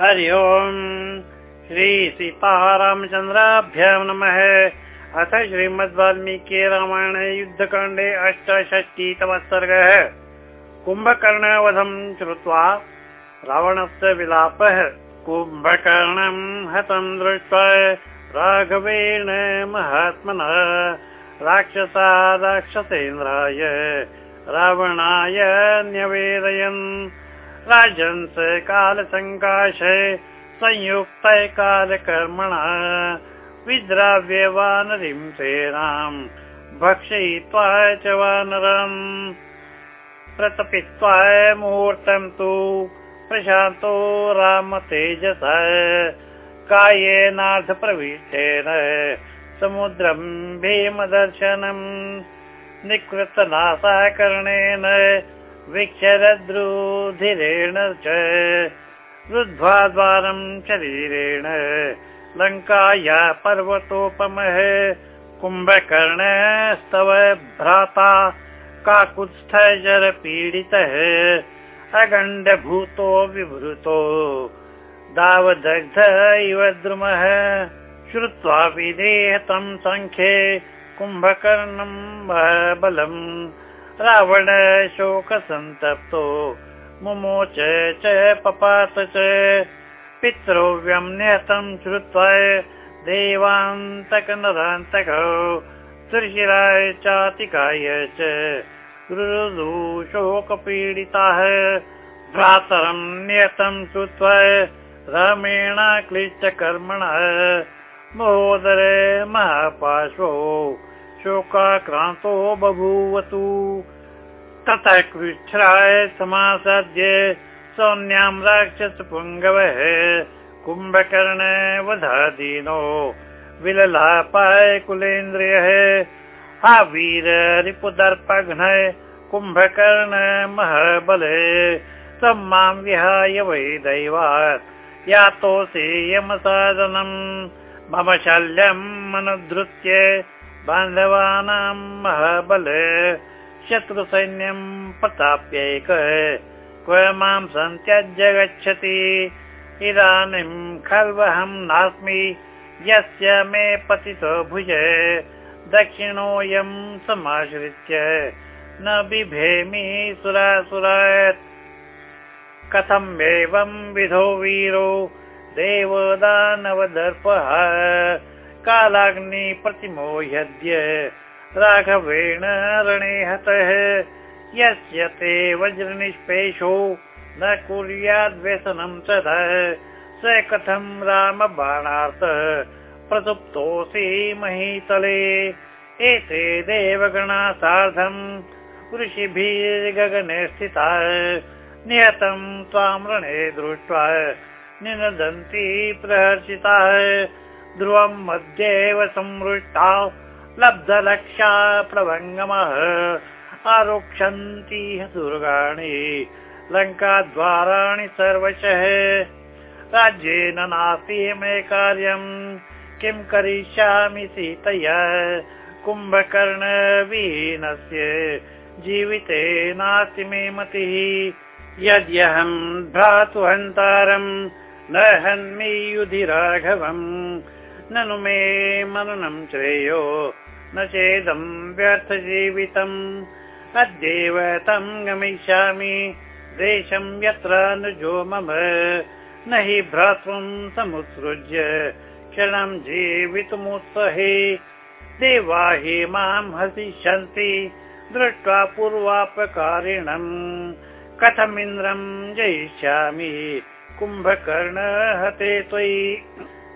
हरि ओम्। श्रीसीतारामचन्द्राभ्यां नमः। अथ श्रीमद् वाल्मीकि रामायणे युद्धकाण्डे अष्टषष्टितमः सर्गः। कुम्भकर्णवधम् श्रुत्वा रावणस्य विलापः कुम्भकर्णम् हतं दृष्ट्वा राघवेण महात्मनः राक्षसा राक्षसेन्द्राय रावणाय न्यवेदयन् राजन्स कालसङ्काश संयुक्त कालकर्मणा विद्राव्य वानरीं सेनाम् भक्षयित्वा च वानरम्। प्रतपित्वा मुहूर्तं तु प्रशान्तो राम तेजस कायेनार्धप्रविष्टेन समुद्रम् भीमदर्शनम्। निकृतनासाकर्णेन विक्षरद्रुधिरेण च रुद्ध्वा द्वारं शरीरेण लङ्काया पर्वतोपमः कुम्भकर्णस्तव भ्राता काकुत्स्थ जरपीडितः अगण्डभूतो विवृतो दावदग्ध इव द्रुमः श्रुत्वा विदेहतं सङ्ख्ये कुम्भकर्णम् बलम् रावण शोकसन्तप्तो मुमोच च पपात च। पितृव्यं निहतं श्रुत्वा देवान्तक नरान्तक त्रिशिराय चातिकाय च। रुदु शोकपीडिताः भ्रातरं नियतं श्रुत्वा रामेण क्लिष्टकर्मणः महोदरे महापार्श्वो शोकाक्रान्तो बभूवतु। ततः कृच्छ्राय समासाद्य सौम्यां राक्षसपुङ्गवः कुम्भकर्ण वधादीनो। विललापाय कुलेन्द्रियः हा वीर रिपुदर्पघ्न कुम्भकर्ण महाबले। तं मां विहाय वै दैवात् यातोऽसि यमसाधनम्। मम शल्यम् अनुधृत्य बान्धवानां महाबल शत्रुसैन्यं प्रताप्यैक। क्व मां सन्त्यज्य गच्छति? इदानीं खल्वहं नास्मि यस्य मे पतितो भुज। दक्षिणोऽयं समाश्रित्य न बिभेमि सुरासुरात्। कथम् एवं विधो वीरो देवदानवदर्पः कालाग्नि प्रतिमो यद्य राघवेण रणे हतः यस्य ते वज्रनिष्पेषो न कुर्याद्व्यसनं तदा। स कथं रामबाणार्थ प्रसुप्तोऽसि महीतले। एते देवगणा सार्धम् ऋषिभिर्गगने स्थिता नियतं त्वां रणे दृष्ट्वा निनदन्ति प्रहर्षिताः ध्रुवं मध्येव संवृष्टा। लब्धलक्षा प्रभङ्गमः। आरोक्षन्ति दुर्गाणि। लङ्काद्वाराणि सर्वशः। राज्येन नास्ति मे कार्यम्। किं करिष्यामि सीतया? कुम्भकर्णविहीनस्य जीविते नास्ति मे मतिः। यद्यहं भ्रातुहन्तारम् न हन्मि युधि राघवम् ननु मे मननं श्रेयो। न चेदं व्यर्थजीवितम्। अद्यैव तं गमिष्यामि। देशं यत्र नुजो मम। न हि भ्रातृं समुत्सृज्य। क्षणं जीवितुमुत्सहे। देवा हि मां हसिष्यन्ति। दृष्ट्वा पूर्वापकारिणम्। कथमिन्द्रं जयिष्यामि। कुम्भकर्ण हते त्वयि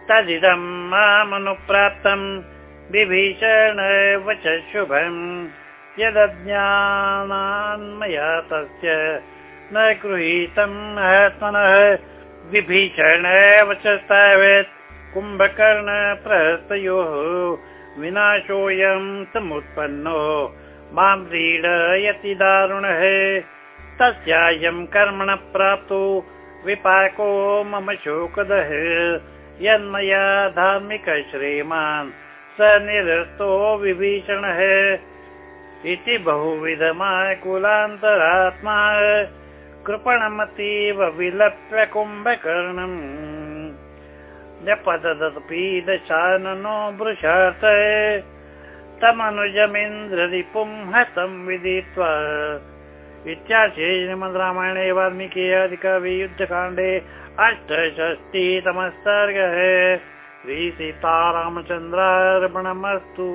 तदिदं मामनुप्राप्तम् विभीषण वच शुभम् यदज्ञानान्मया तस्य न गृहीतम् आत्मनः। विभीषण वचस्तावत् कुम्भकर्ण प्रहस्तयोः। विनाशोऽयं समुत्पन्नो मां व्रीडयति दारुणः। तस्यायं कर्मण प्राप्तो विपाको मम शोकदः यन्मया धार्मिक श्रीमान् स निरस्तो विभीषणः इति बहुविधमा कुलान्तरात्मा कृपणमतीव विलप्य कुम्भकर्णम् न्यपददपि दशाननो वृषात् तमनुजमिन्द्ररिपुं हतं विदित्वा इत्यार्थे श्रीमद् रामायणे अधिकवियुद्धकाण्डे अष्टषष्टितमः सर्गः श्रीसीतारामचन्द्रार्पणमस्तु